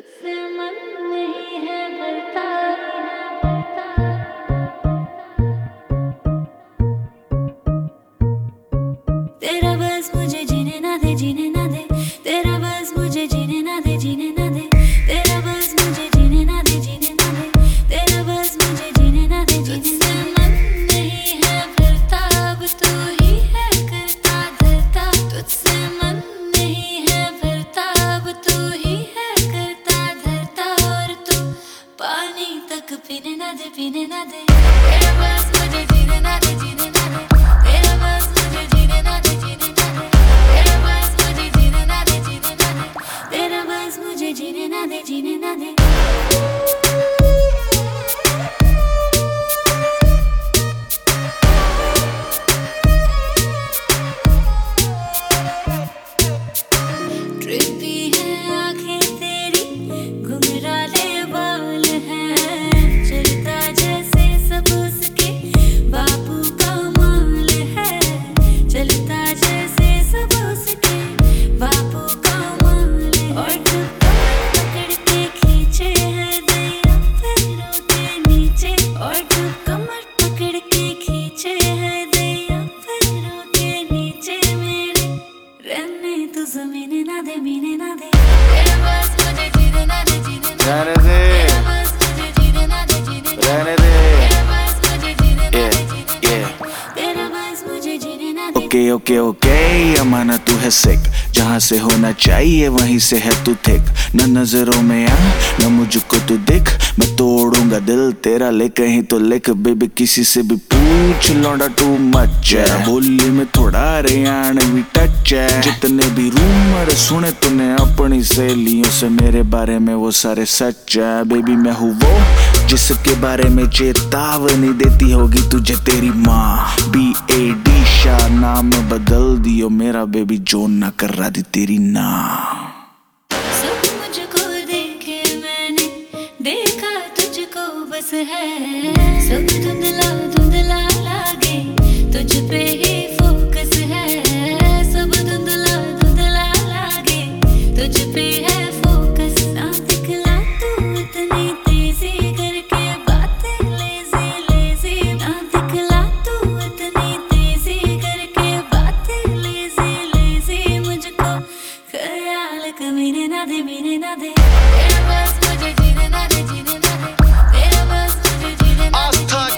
से मन नहीं है बता ओके ओके ओके अमाना तू है सिक जहाँ से होना चाहिए वहीं से है तू थिक न नज़रों में आ न मुझको तू दिख। मैं तोड़ूँगा दिल तेरा ले कहीं तो लिख। बेबी किसी से भी पूछ लौटा टू मच बोली में थोड़ा हरियाणवी सोचे जितने भी रूमर सुने तूने अपनी सहेलियों से, मेरे बारे में वो सारे सच है। बेबी मैं हूँ वो जिसके बारे में चेतावनी देती होगी तुझे तेरी माँ। बी ए डी शाह नाम बदल दियो। मेरा बेबी जो ना कर रहा थी तेरी ना। है। सब धुंधला धुंधला लागे तुझ पे ही nade mine nade. Veremez koca cine nade cine nade. Veremez koca cine nade.